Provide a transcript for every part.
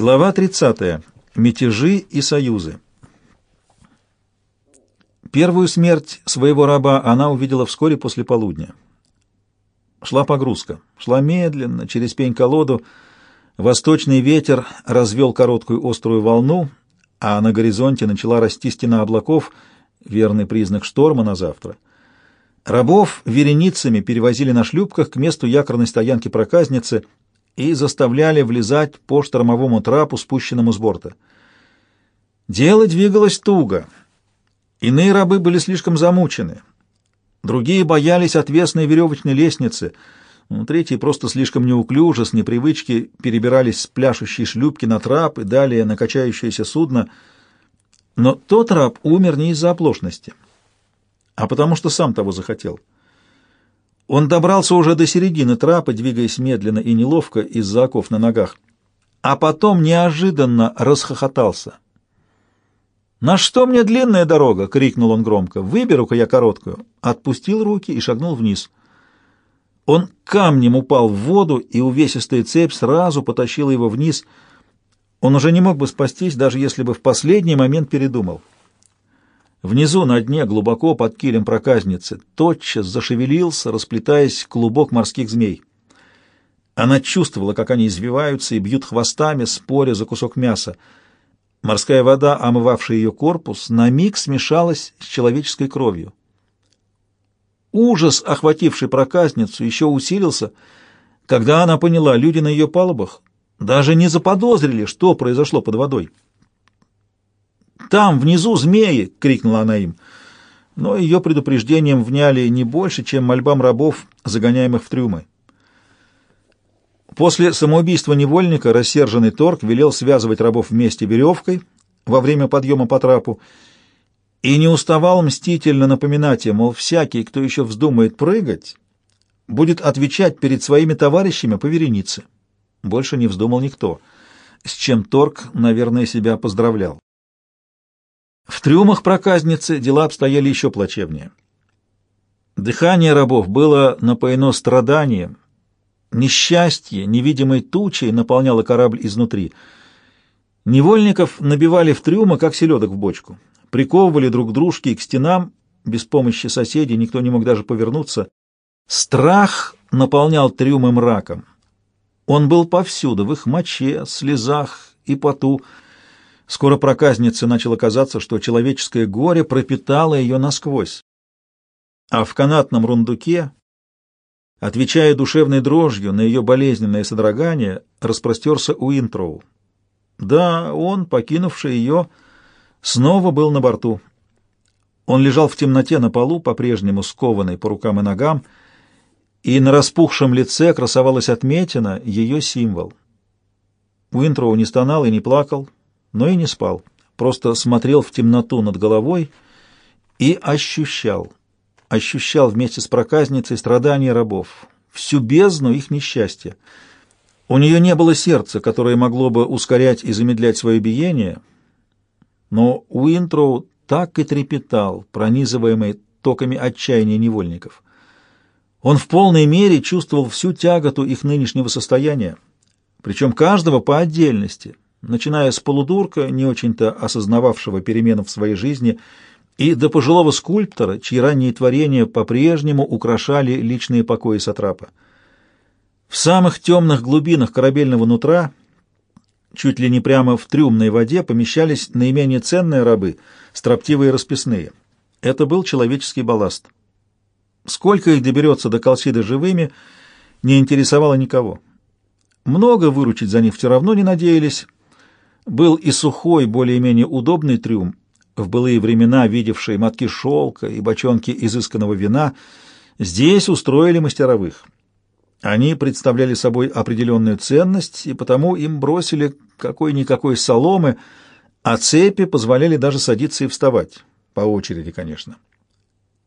Глава 30. Мятежи и союзы. Первую смерть своего раба она увидела вскоре после полудня. Шла погрузка. Шла медленно, через пень-колоду. Восточный ветер развел короткую острую волну, а на горизонте начала расти стена облаков, верный признак шторма на завтра. Рабов вереницами перевозили на шлюпках к месту якорной стоянки проказницы — и заставляли влезать по штормовому трапу, спущенному с борта. Дело двигалось туго. Иные рабы были слишком замучены. Другие боялись отвесной веревочной лестницы. Ну, третьи просто слишком неуклюже, с непривычки, перебирались с пляшущей шлюпки на трап и далее на качающееся судно. Но тот раб умер не из-за оплошности, а потому что сам того захотел. Он добрался уже до середины трапа, двигаясь медленно и неловко из-за оков на ногах, а потом неожиданно расхохотался. «На что мне длинная дорога?» — крикнул он громко. «Выберу-ка я короткую». Отпустил руки и шагнул вниз. Он камнем упал в воду, и увесистая цепь сразу потащила его вниз. Он уже не мог бы спастись, даже если бы в последний момент передумал. Внизу на дне, глубоко под килем проказницы, тотчас зашевелился, расплетаясь клубок морских змей. Она чувствовала, как они извиваются и бьют хвостами, споря за кусок мяса. Морская вода, омывавшая ее корпус, на миг смешалась с человеческой кровью. Ужас, охвативший проказницу, еще усилился, когда она поняла, люди на ее палубах даже не заподозрили, что произошло под водой. «Там, внизу, змеи!» — крикнула она им. Но ее предупреждением вняли не больше, чем мольбам рабов, загоняемых в трюмы. После самоубийства невольника рассерженный торг велел связывать рабов вместе веревкой во время подъема по трапу и не уставал мстительно напоминать им, мол, всякий, кто еще вздумает прыгать, будет отвечать перед своими товарищами по веренице. Больше не вздумал никто, с чем торг, наверное, себя поздравлял. В трюмах проказницы дела обстояли еще плачевнее. Дыхание рабов было напоено страданием, несчастье невидимой тучей наполняло корабль изнутри. Невольников набивали в трюмы, как селедок в бочку, приковывали друг к дружке и к стенам, без помощи соседей никто не мог даже повернуться. Страх наполнял трюмы мраком. Он был повсюду, в их моче, слезах и поту, Скоро проказнице начало казаться, что человеческое горе пропитало ее насквозь. А в канатном рундуке, отвечая душевной дрожью на ее болезненное содрогание, распростерся Уинтроу. Да, он, покинувший ее, снова был на борту. Он лежал в темноте на полу, по-прежнему скованный по рукам и ногам, и на распухшем лице красовалась отметина, ее символ. Уинтроу не стонал и не плакал, но и не спал, просто смотрел в темноту над головой и ощущал, ощущал вместе с проказницей страдания рабов, всю бездну их несчастья. У нее не было сердца, которое могло бы ускорять и замедлять свое биение, но Уинтроу так и трепетал, пронизываемый токами отчаяния невольников. Он в полной мере чувствовал всю тяготу их нынешнего состояния, причем каждого по отдельности — начиная с полудурка, не очень-то осознававшего перемену в своей жизни, и до пожилого скульптора, чьи ранние творения по-прежнему украшали личные покои Сатрапа. В самых темных глубинах корабельного нутра, чуть ли не прямо в трюмной воде, помещались наименее ценные рабы, строптивые расписные. Это был человеческий балласт. Сколько их доберется до Колсиды живыми, не интересовало никого. Много выручить за них все равно не надеялись, был и сухой, более-менее удобный трюм, в былые времена видевший мотки шелка и бочонки изысканного вина, здесь устроили мастеровых. Они представляли собой определенную ценность, и потому им бросили какой-никакой соломы, а цепи позволяли даже садиться и вставать, по очереди, конечно.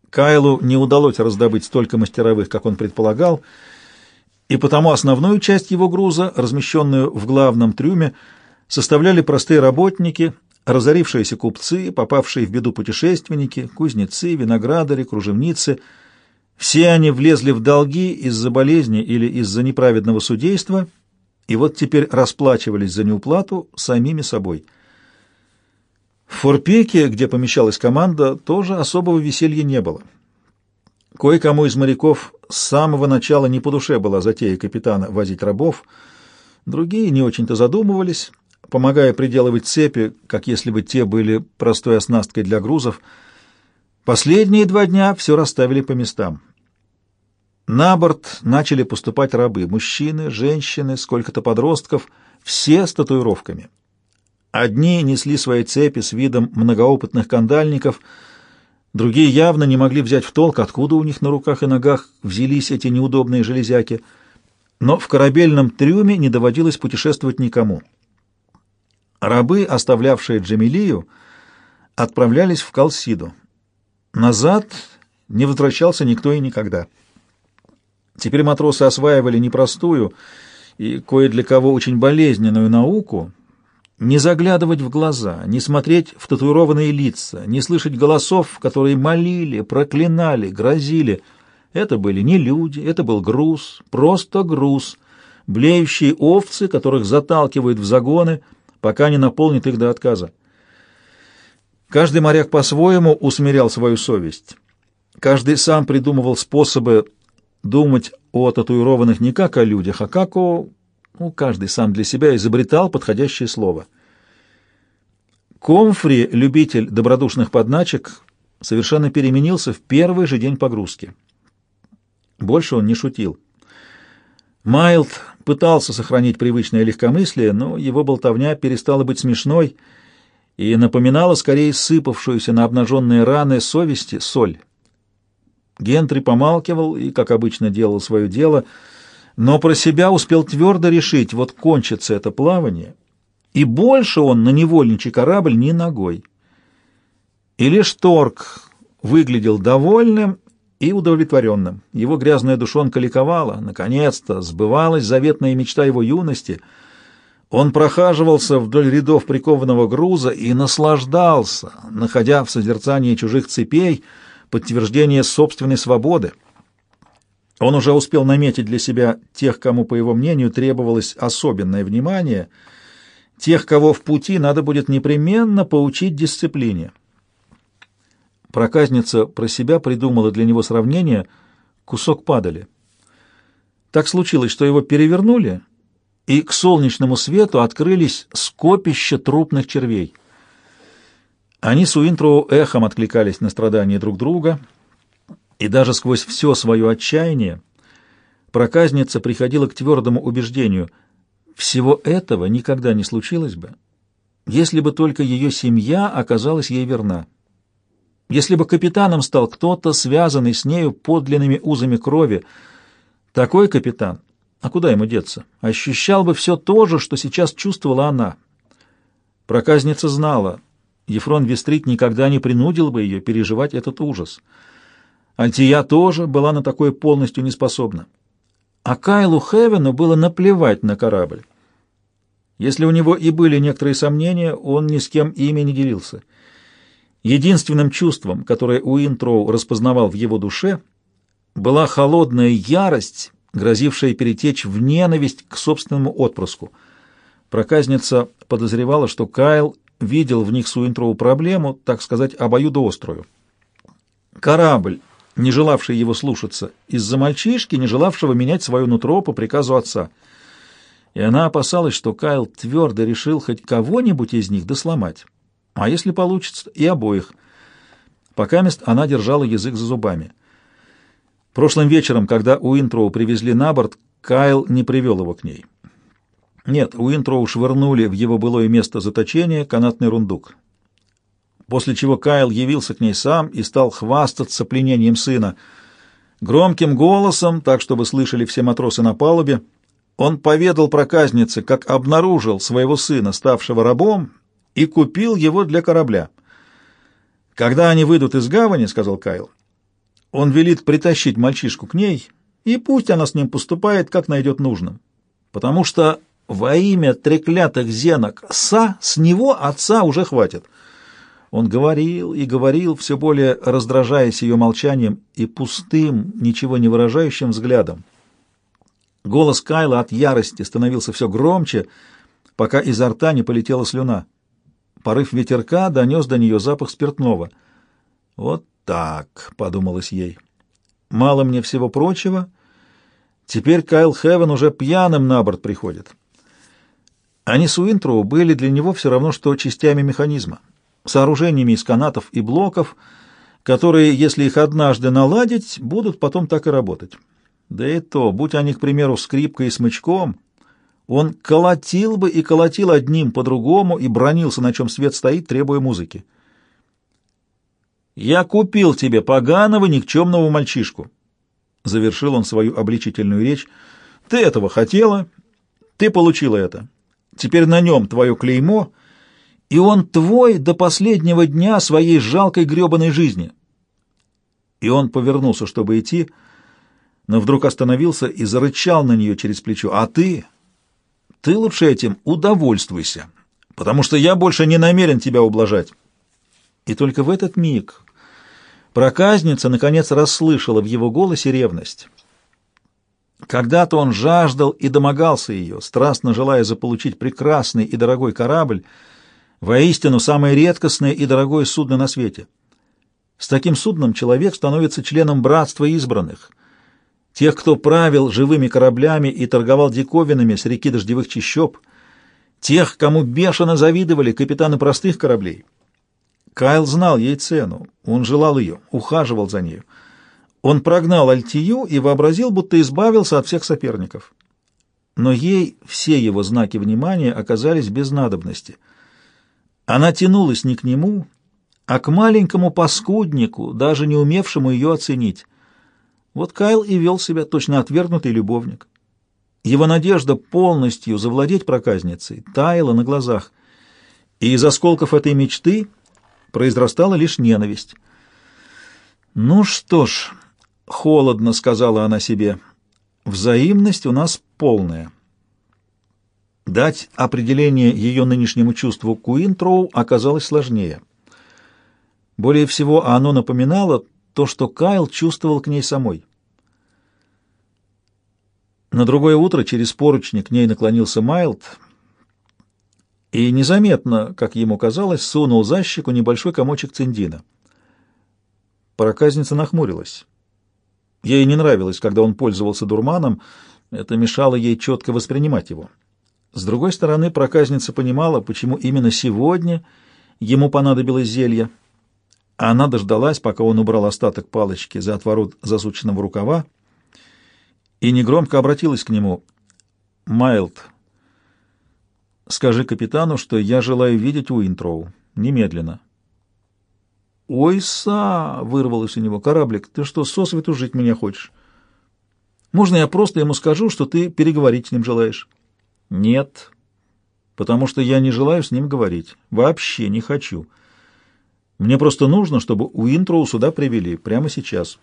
Кайлу не удалось раздобыть столько мастеровых, как он предполагал, и потому основную часть его груза, размещенную в главном трюме, составляли простые работники, разорившиеся купцы, попавшие в беду путешественники, кузнецы, виноградари, кружевницы. Все они влезли в долги из-за болезни или из-за неправедного судейства и вот теперь расплачивались за неуплату самими собой. В Форпеке, где помещалась команда, тоже особого веселья не было. Кое-кому из моряков с самого начала не по душе была затея капитана возить рабов, другие не очень-то задумывались, помогая приделывать цепи, как если бы те были простой оснасткой для грузов. Последние два дня все расставили по местам. На борт начали поступать рабы, мужчины, женщины, сколько-то подростков, все с татуировками. Одни несли свои цепи с видом многоопытных кандальников, другие явно не могли взять в толк, откуда у них на руках и ногах взялись эти неудобные железяки. Но в корабельном трюме не доводилось путешествовать никому. Рабы, оставлявшие Джамилию, отправлялись в Калсиду. Назад не возвращался никто и никогда. Теперь матросы осваивали непростую и кое для кого очень болезненную науку не заглядывать в глаза, не смотреть в татуированные лица, не слышать голосов, которые молили, проклинали, грозили. Это были не люди, это был груз, просто груз, блеющие овцы, которых заталкивают в загоны, пока не наполнит их до отказа. Каждый моряк по-своему усмирял свою совесть. Каждый сам придумывал способы думать о татуированных не как о людях, а как о... Ну, каждый сам для себя изобретал подходящее слово. Комфри, любитель добродушных подначек, совершенно переменился в первый же день погрузки. Больше он не шутил. Майлд пытался сохранить привычное легкомыслие, но его болтовня перестала быть смешной и напоминала скорее сыпавшуюся на обнаженные раны совести соль. Гентри помалкивал и, как обычно, делал свое дело, но про себя успел твердо решить, вот кончится это плавание, и больше он на невольничий корабль ни ногой. И лишь Торг выглядел довольным и удовлетворенным. Его грязная душонка ликовала, наконец-то сбывалась заветная мечта его юности. Он прохаживался вдоль рядов прикованного груза и наслаждался, находя в созерцании чужих цепей — подтверждение собственной свободы. Он уже успел наметить для себя тех, кому, по его мнению, требовалось особенное внимание, тех, кого в пути надо будет непременно поучить дисциплине. Проказница про себя придумала для него сравнение «кусок падали». Так случилось, что его перевернули, и к солнечному свету открылись скопища трупных червей. Они с Уинтроу эхом откликались на страдания друг друга, и даже сквозь все свое отчаяние проказница приходила к твердому убеждению — всего этого никогда не случилось бы, если бы только ее семья оказалась ей верна. Если бы капитаном стал кто-то, связанный с нею подлинными узами крови, такой капитан, а куда ему деться, ощущал бы все то же, что сейчас чувствовала она. Проказница знала — Ефрон Вестрит никогда не принудил бы ее переживать этот ужас. Альтия тоже была на такое полностью не способна. А Кайлу Хевену было наплевать на корабль. Если у него и были некоторые сомнения, он ни с кем ими не делился. Единственным чувством, которое Уинтроу распознавал в его душе, была холодная ярость, грозившая перетечь в ненависть к собственному отпрыску. Проказница подозревала, что Кайл видел в них Суинтроу проблему, так сказать, обоюдоострую. Корабль, не желавший его слушаться, из-за мальчишки, не желавшего менять свое нутро по приказу отца. И она опасалась, что Кайл твердо решил хоть кого-нибудь из них досломать, а если получится, и обоих. Пока мест она держала язык за зубами. Прошлым вечером, когда Уинтроу привезли на борт, Кайл не привел его к ней. Нет, Уинтроу швырнули в его былое место заточения канатный рундук. После чего Кайл явился к ней сам и стал хвастаться пленением сына. Громким голосом, так чтобы слышали все матросы на палубе, он поведал проказнице, как обнаружил своего сына, ставшего рабом, и купил его для корабля. «Когда они выйдут из гавани, — сказал Кайл, — он велит притащить мальчишку к ней, и пусть она с ним поступает, как найдет нужным, потому что во имя треклятых зенок «са» с него отца уже хватит. Он говорил и говорил, все более раздражаясь ее молчанием и пустым, ничего не выражающим взглядом. Голос Кайла от ярости становился все громче, пока изо рта не полетела слюна. Порыв ветерка донес до нее запах спиртного. «Вот так», — подумалось ей. «Мало мне всего прочего. Теперь Кайл Хевен уже пьяным на борт приходит». Они с Уинтроу были для него все равно, что частями механизма, сооружениями из канатов и блоков, которые, если их однажды наладить, будут потом так и работать. Да и то, будь они, к примеру, скрипкой и смычком, он колотил бы и колотил одним по-другому и бронился, на чем свет стоит, требуя музыки. «Я купил тебе поганого никчемного мальчишку», — завершил он свою обличительную речь. «Ты этого хотела, ты получила это. Теперь на нем твое клеймо, и он твой до последнего дня своей жалкой гребаной жизни». И он повернулся, чтобы идти, — но вдруг остановился и зарычал на нее через плечо. «А ты? Ты лучше этим удовольствуйся, потому что я больше не намерен тебя ублажать». И только в этот миг проказница наконец расслышала в его голосе ревность. Когда-то он жаждал и домогался ее, страстно желая заполучить прекрасный и дорогой корабль, воистину самое редкостное и дорогое судно на свете. С таким судном человек становится членом братства избранных — тех, кто правил живыми кораблями и торговал диковинами с реки дождевых чащоб, тех, кому бешено завидовали капитаны простых кораблей. Кайл знал ей цену, он желал ее, ухаживал за нею. Он прогнал Альтию и вообразил, будто избавился от всех соперников. Но ей все его знаки внимания оказались без надобности. Она тянулась не к нему, а к маленькому паскуднику, даже не умевшему ее оценить. Вот Кайл и вел себя точно отвергнутый любовник. Его надежда полностью завладеть проказницей таяла на глазах, и из осколков этой мечты произрастала лишь ненависть. «Ну что ж», — холодно сказала она себе, — «взаимность у нас полная». Дать определение ее нынешнему чувству Куинтроу оказалось сложнее. Более всего оно напоминало то, что Кайл чувствовал к ней самой. На другое утро через поручни к ней наклонился Майлд и незаметно, как ему казалось, сунул за щеку небольшой комочек циндина. Проказница нахмурилась. Ей не нравилось, когда он пользовался дурманом, это мешало ей четко воспринимать его. С другой стороны, проказница понимала, почему именно сегодня ему понадобилось зелье — она дождалась, пока он убрал остаток палочки за отворот засученного рукава, и негромко обратилась к нему. «Майлд, скажи капитану, что я желаю видеть Уинтроу. Немедленно». «Ой, Са!» — вырвалось у него. «Кораблик, ты что, сосвету жить меня хочешь? Можно я просто ему скажу, что ты переговорить с ним желаешь?» «Нет, потому что я не желаю с ним говорить. Вообще не хочу». Мне просто нужно, чтобы Уинтроу сюда привели, прямо сейчас.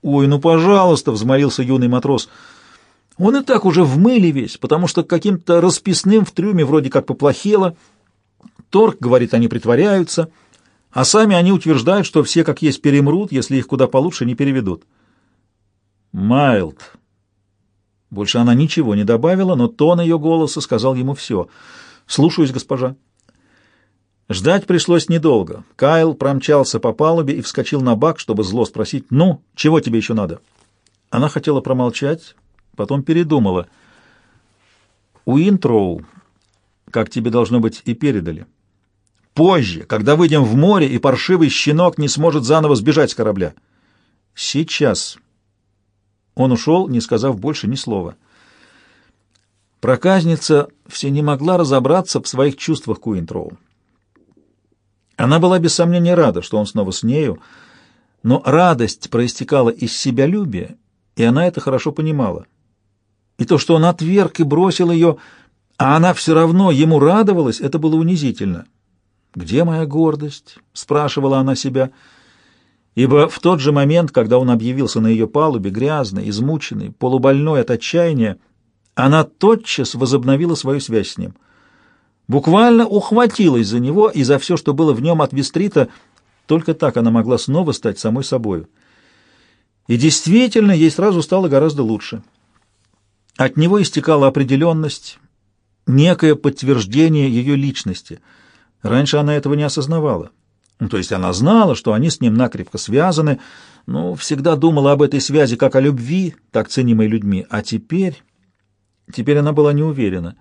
«Ой, ну, пожалуйста!» — взмолился юный матрос. «Он и так уже в мыле весь, потому что каким-то расписным в трюме вроде как поплохело. Торг, говорит, они притворяются, а сами они утверждают, что все как есть перемрут, если их куда получше не переведут». «Майлд!» Больше она ничего не добавила, но тон ее голоса сказал ему все. «Слушаюсь, госпожа». Ждать пришлось недолго. Кайл промчался по палубе и вскочил на бак, чтобы зло спросить «Ну, чего тебе еще надо?» Она хотела промолчать, потом передумала. «Уинтроу, как тебе должно быть, и передали. Позже, когда выйдем в море, и паршивый щенок не сможет заново сбежать с корабля. Сейчас». Он ушел, не сказав больше ни слова. Проказница все не могла разобраться в своих чувствах к Уинтроу. Она была без сомнения рада, что он снова с нею, но радость проистекала из себялюбия, и она это хорошо понимала. И то, что он отверг и бросил ее, а она все равно ему радовалась, это было унизительно. «Где моя гордость?» — спрашивала она себя. Ибо в тот же момент, когда он объявился на ее палубе, грязный, измученный, полубольной от отчаяния, она тотчас возобновила свою связь с ним — буквально ухватилась за него и за все, что было в нем от Вестрита, только так она могла снова стать самой собою. И действительно, ей сразу стало гораздо лучше. От него истекала определенность, некое подтверждение ее личности. Раньше она этого не осознавала. Ну, то есть она знала, что они с ним накрепко связаны, но всегда думала об этой связи как о любви, так ценимой людьми. А теперь... Теперь она была не уверена.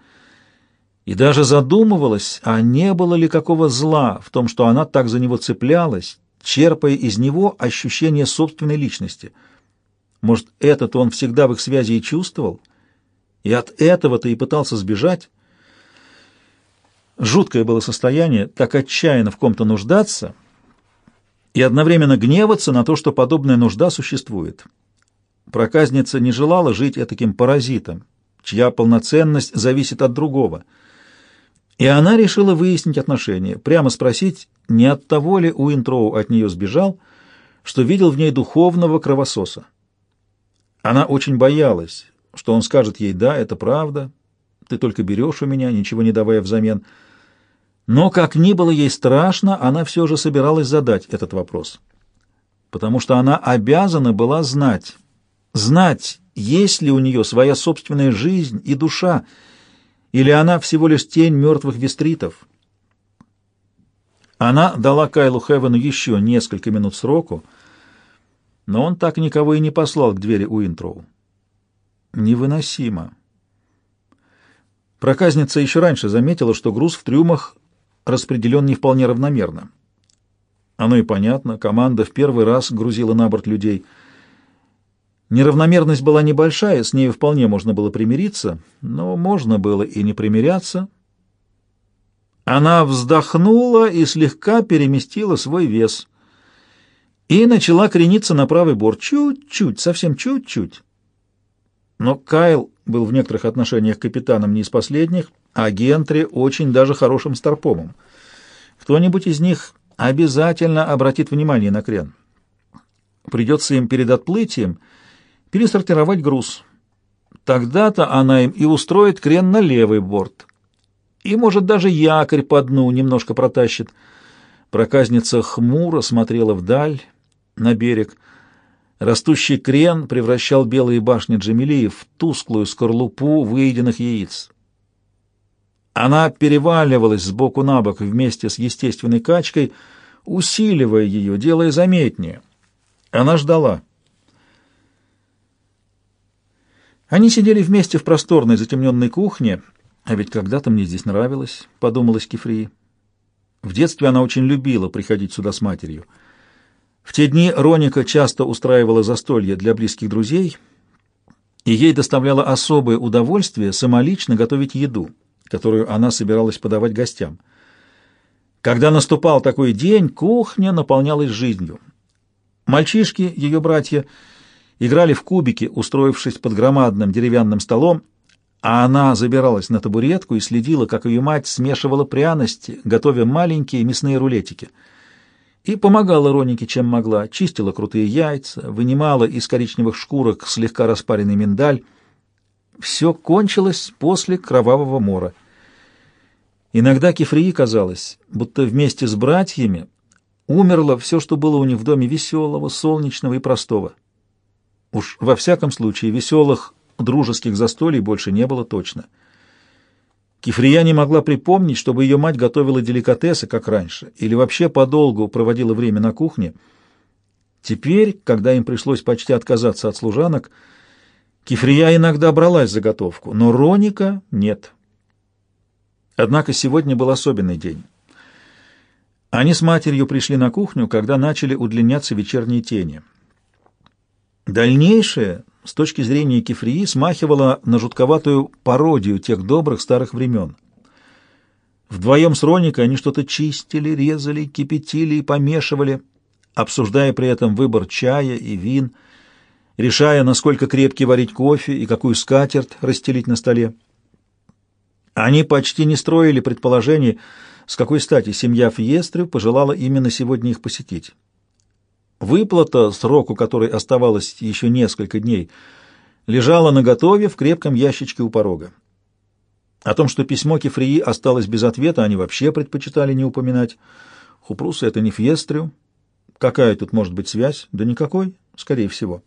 И даже задумывалась, а не было ли какого зла в том, что она так за него цеплялась, черпая из него ощущение собственной личности. Может, этот он всегда в их связи и чувствовал? И от этого-то и пытался сбежать? Жуткое было состояние, так отчаянно в ком-то нуждаться и одновременно гневаться на то, что подобная нужда существует. Проказница не желала жить этаким паразитом, чья полноценность зависит от другого. И она решила выяснить отношения, прямо спросить, не от того ли Уинтроу от нее сбежал, что видел в ней духовного кровососа. Она очень боялась, что он скажет ей «да, это правда, ты только берешь у меня, ничего не давая взамен», но, как ни было ей страшно, она все же собиралась задать этот вопрос. Потому что она обязана была знать, знать, есть ли у нее своя собственная жизнь и душа, или она всего лишь тень мертвых вестритов. Она дала Кайлу Хевену еще несколько минут сроку, но он так никого и не послал к двери Уинтроу. Невыносимо. Проказница еще раньше заметила, что груз в трюмах распределен не вполне равномерно. Оно и понятно, команда в первый раз грузила на борт людей. Неравномерность была небольшая, с ней вполне можно было примириться, но можно было и не примиряться. Она вздохнула и слегка переместила свой вес и начала крениться на правый борт, чуть-чуть, совсем чуть-чуть. Но Кайл был в некоторых отношениях капитаном не из последних, а Гентри очень даже хорошим старпомом. Кто-нибудь из них обязательно обратит внимание на крен. Придется им перед отплытием пересортировать груз. Тогда-то она им и устроит крен на левый борт. И, может, даже якорь по дну немножко протащит. Проказница хмуро смотрела вдаль, на берег, Растущий крен превращал белые башни Джамилии в тусклую скорлупу выеденных яиц. Она переваливалась с боку на бок вместе с естественной качкой, усиливая ее, делая заметнее. Она ждала. Они сидели вместе в просторной затемненной кухне, а ведь когда-то мне здесь нравилось, — подумалась Кефрии. В детстве она очень любила приходить сюда с матерью. В те дни Роника часто устраивала застолья для близких друзей, и ей доставляло особое удовольствие самолично готовить еду, которую она собиралась подавать гостям. Когда наступал такой день, кухня наполнялась жизнью. Мальчишки, ее братья, играли в кубики, устроившись под громадным деревянным столом, а она забиралась на табуретку и следила, как ее мать смешивала пряности, готовя маленькие мясные рулетики — и помогала Ронике, чем могла, чистила крутые яйца, вынимала из коричневых шкурок слегка распаренный миндаль. Все кончилось после кровавого мора. Иногда Кефрии казалось, будто вместе с братьями умерло все, что было у них в доме веселого, солнечного и простого. Уж во всяком случае веселых дружеских застолий больше не было точно. Кифрия не могла припомнить, чтобы ее мать готовила деликатесы, как раньше, или вообще подолгу проводила время на кухне. Теперь, когда им пришлось почти отказаться от служанок, Кифрия иногда бралась за готовку, но Роника нет. Однако сегодня был особенный день. Они с матерью пришли на кухню, когда начали удлиняться вечерние тени. Дальнейшее с точки зрения Кефрии смахивала на жутковатую пародию тех добрых старых времен. Вдвоем с Роникой они что-то чистили, резали, кипятили и помешивали, обсуждая при этом выбор чая и вин, решая, насколько крепкий варить кофе и какую скатерть расстелить на столе. Они почти не строили предположений, с какой стати семья Фьестрю пожелала именно сегодня их посетить. Выплата, сроку которой оставалось еще несколько дней, лежала наготове в крепком ящичке у порога. О том, что письмо Кефрии осталось без ответа, они вообще предпочитали не упоминать. Хупрусы — это не Фьестрю. Какая тут может быть связь? Да никакой, скорее всего.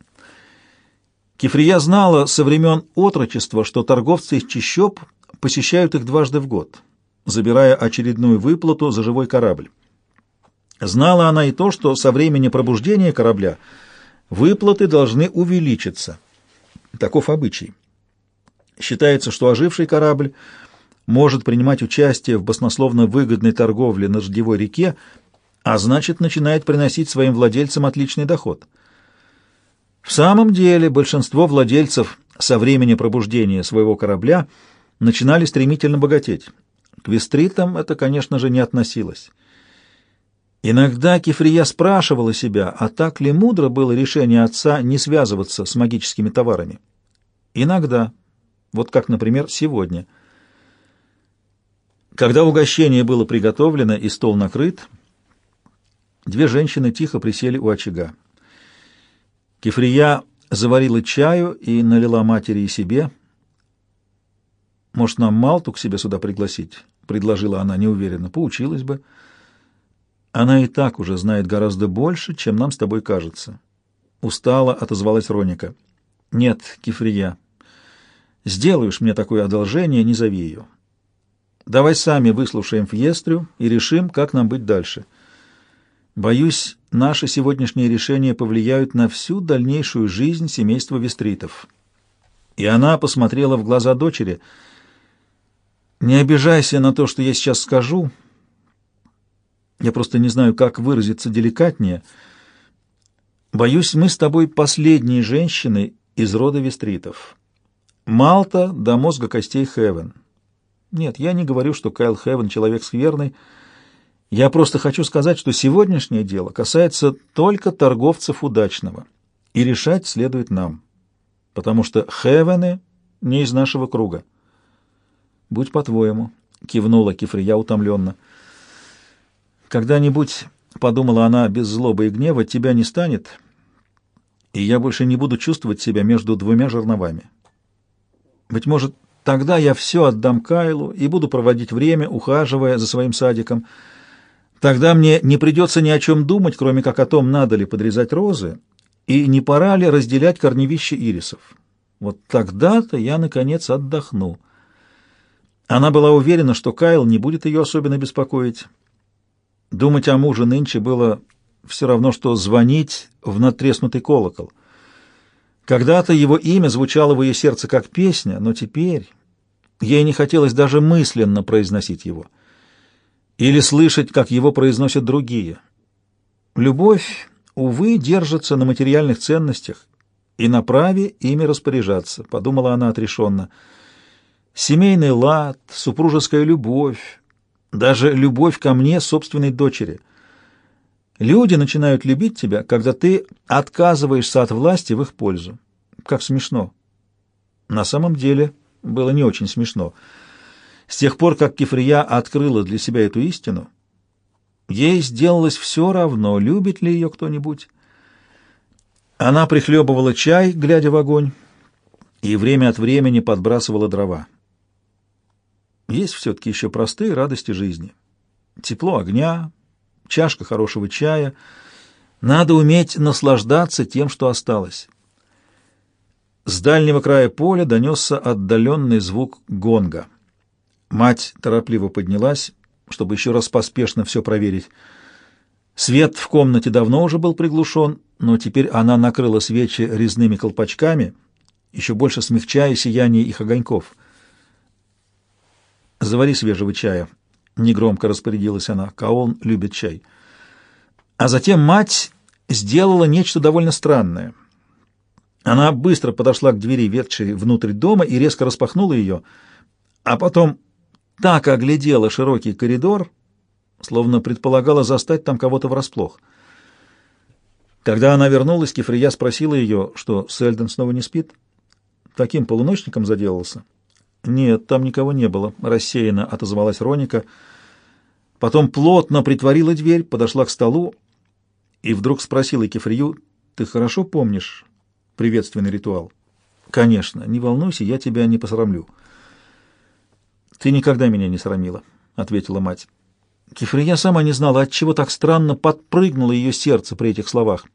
Кефрия знала со времен отрочества, что торговцы из чащоб посещают их дважды в год, забирая очередную выплату за живой корабль. Знала она и то, что со времени пробуждения корабля выплаты должны увеличиться. Таков обычай. Считается, что оживший корабль может принимать участие в баснословно выгодной торговле на Ждевой реке, а значит, начинает приносить своим владельцам отличный доход. В самом деле, большинство владельцев со времени пробуждения своего корабля начинали стремительно богатеть. К вестритам это, конечно же, не относилось. Иногда Кефрия спрашивала себя, а так ли мудро было решение отца не связываться с магическими товарами. Иногда, вот как, например, сегодня. Когда угощение было приготовлено и стол накрыт, две женщины тихо присели у очага. Кефрия заварила чаю и налила матери и себе. «Может, нам Малту к себе сюда пригласить?» — предложила она неуверенно. «Поучилась бы». «Она и так уже знает гораздо больше, чем нам с тобой кажется». Устала отозвалась Роника. «Нет, Кефрия, сделаешь мне такое одолжение, не зови ее. Давай сами выслушаем Фьестрю и решим, как нам быть дальше». Боюсь, наши сегодняшние решения повлияют на всю дальнейшую жизнь семейства Вестритов. И она посмотрела в глаза дочери. Не обижайся на то, что я сейчас скажу. Я просто не знаю, как выразиться деликатнее. Боюсь, мы с тобой последние женщины из рода Вестритов. Малта до мозга костей Хевен. Нет, я не говорю, что Кайл Хевен человек скверный, я просто хочу сказать, что сегодняшнее дело касается только торговцев удачного, и решать следует нам, потому что Хевены не из нашего круга. Будь по-твоему, кивнула Кифрия утомленно. Когда-нибудь, подумала она без злобы и гнева, тебя не станет, и я больше не буду чувствовать себя между двумя жерновами. Быть может, тогда я все отдам Кайлу и буду проводить время, ухаживая за своим садиком, — Тогда мне не придется ни о чем думать, кроме как о том, надо ли подрезать розы, и не пора ли разделять корневище ирисов. Вот тогда-то я, наконец, отдохну. Она была уверена, что Кайл не будет ее особенно беспокоить. Думать о муже нынче было все равно, что звонить в надтреснутый колокол. Когда-то его имя звучало в ее сердце как песня, но теперь ей не хотелось даже мысленно произносить его — или слышать, как его произносят другие. Любовь, увы, держится на материальных ценностях и на праве ими распоряжаться, подумала она отрешенно. Семейный лад, супружеская любовь, даже любовь ко мне, собственной дочери. Люди начинают любить тебя, когда ты отказываешься от власти в их пользу. Как смешно. На самом деле было не очень смешно. С тех пор, как Кефрия открыла для себя эту истину, ей сделалось все равно, любит ли ее кто-нибудь. Она прихлебывала чай, глядя в огонь, и время от времени подбрасывала дрова. Есть все-таки еще простые радости жизни. Тепло огня, чашка хорошего чая. Надо уметь наслаждаться тем, что осталось. С дальнего края поля донесся отдаленный звук гонга — Мать торопливо поднялась, чтобы еще раз поспешно все проверить. Свет в комнате давно уже был приглушен, но теперь она накрыла свечи резными колпачками, еще больше смягчая сияние их огоньков. «Завари свежего чая», — негромко распорядилась она. Каон любит чай. А затем мать сделала нечто довольно странное. Она быстро подошла к двери, ведшей внутрь дома, и резко распахнула ее, а потом так оглядела широкий коридор, словно предполагала застать там кого-то врасплох. Когда она вернулась, Кефрия спросила ее, что Сельден снова не спит. Таким полуночником заделался. «Нет, там никого не было», — рассеянно отозвалась Роника. Потом плотно притворила дверь, подошла к столу и вдруг спросила Кефрию, «Ты хорошо помнишь приветственный ритуал?» «Конечно, не волнуйся, я тебя не посрамлю». «Ты никогда меня не срамила», — ответила мать. Кефрия сама не знала, от чего так странно подпрыгнуло ее сердце при этих словах.